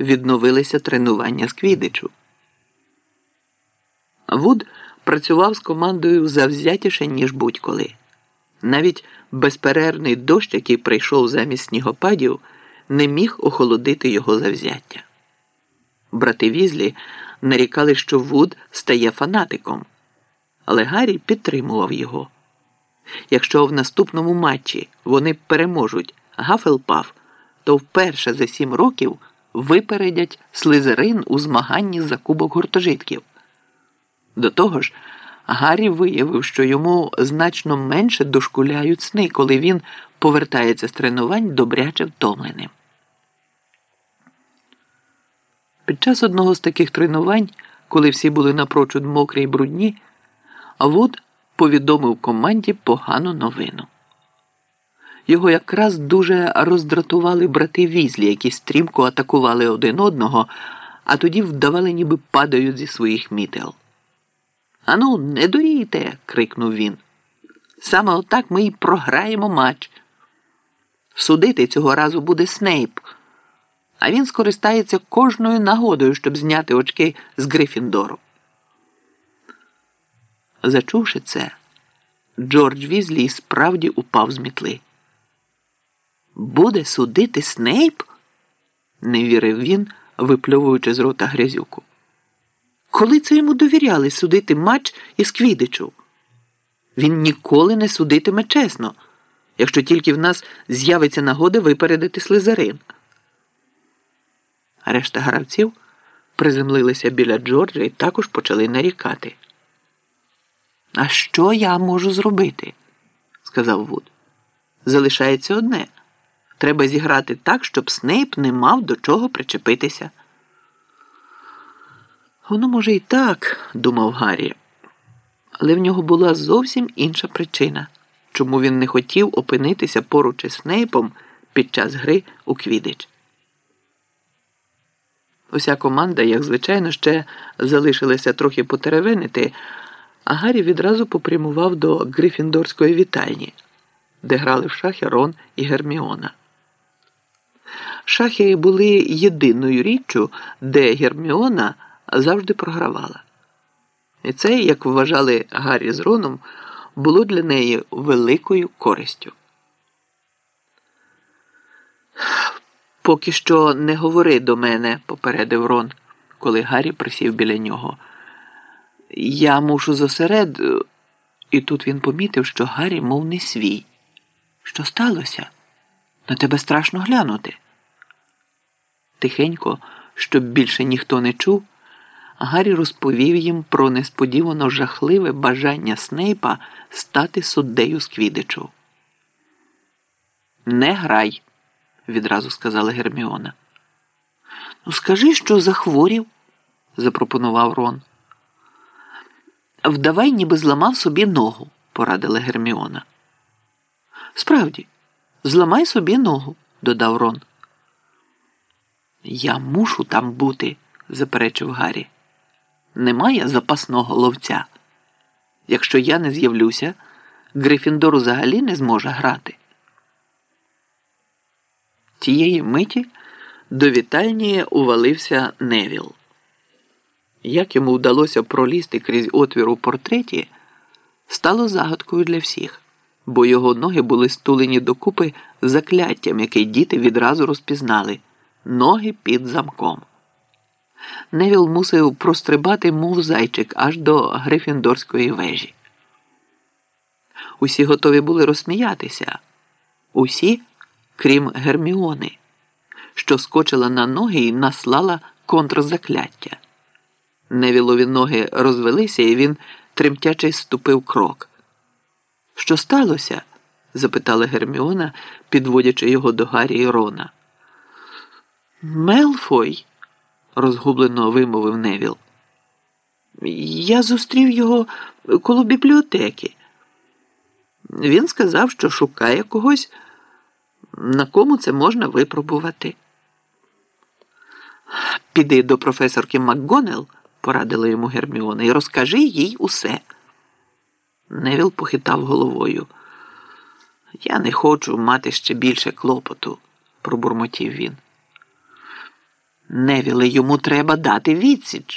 відновилися тренування з квідичу. Вуд працював з командою завзятіше, ніж будь-коли. Навіть безперервний дощ, який прийшов замість снігопадів, не міг охолодити його завзяття. Брати Візлі нарікали, що Вуд стає фанатиком, але Гаррі підтримував його. Якщо в наступному матчі вони переможуть Гафелпаф, то вперше за сім років випередять слизерин у змаганні за кубок гуртожитків. До того ж, Гаррі виявив, що йому значно менше дошкуляють сни, коли він повертається з тренувань добряче втомленим. Під час одного з таких тренувань, коли всі були напрочуд мокрі й брудні, Вуд повідомив команді погану новину. Його якраз дуже роздратували брати візлі, які стрімко атакували один одного, а тоді вдавали, ніби падають зі своїх мітел. Ану, не дурійте, крикнув він. Саме отак ми й програємо матч. Судити цього разу буде Снейп, а він скористається кожною нагодою, щоб зняти очки з Грифіндору. Зачувши це, Джордж Візлі справді упав з мітли. Буде судити Снейп? не вірив він, випльовуючи з рота грязюку. Коли це йому довіряли судити матч із Квідичу? Він ніколи не судитиме чесно, якщо тільки в нас з'явиться нагода випередити слизарин. Решта гравців приземлилися біля Джорджа і також почали нарікати. А що я можу зробити? сказав Вуд. Залишається одне. Треба зіграти так, щоб Снейп не мав до чого причепитися. Воно, може, і так, думав Гаррі, але в нього була зовсім інша причина, чому він не хотів опинитися поруч із Снейпом під час гри у Квідич. Уся команда, як звичайно, ще залишилася трохи потеревенити, а Гаррі відразу попрямував до Грифіндорської вітальні, де грали в шахи Рон і Герміона. Шахи були єдиною річчю, де Герміона завжди програвала. І це, як вважали Гаррі з Роном, було для неї великою користю. Поки що не говори до мене, попередив Рон, коли Гаррі присів біля нього. Я мушу зосеред. І тут він помітив, що Гаррі, мов не свій. Що сталося? На тебе страшно глянути. Тихенько, щоб більше ніхто не чув. Гаррі розповів їм про несподівано жахливе бажання Снейпа стати суддею з Квідичу. Не грай, відразу сказала Герміона. Ну, скажи, що захворів, запропонував Рон. Вдавай, ніби зламав собі ногу, порадила Герміона. Справді, зламай собі ногу, додав Рон. Я мушу там бути, заперечив Гаррі немає запасного ловця. Якщо я не з'явлюся, Грифіндор взагалі не зможе грати. Тієї миті до вітальні увалився Невіл. Як йому вдалося пролізти крізь отвір у портреті, стало загадкою для всіх, бо його ноги були стулені докупи закляттям, яке діти відразу розпізнали ноги під замком. Невіл мусив прострибати, мов зайчик, аж до Грифіндорської вежі. Усі готові були розсміятися, усі, крім Герміони, що скочила на ноги і наслала контрзакляття. Невілові ноги розвелися, і він тремтячи ступив крок. Що сталося? запитала Герміона, підводячи його до Гаррі і Рона. Мелфой розгублено вимовив Невіл. Я зустрів його коло бібліотеки. Він сказав, що шукає когось, на кому це можна випробувати. Піди до професорки МакГонел, порадила йому Герміона, і розкажи їй усе. Невіл похитав головою. Я не хочу мати ще більше клопоту, пробурмотів він. Невіле йому треба дати відсіч.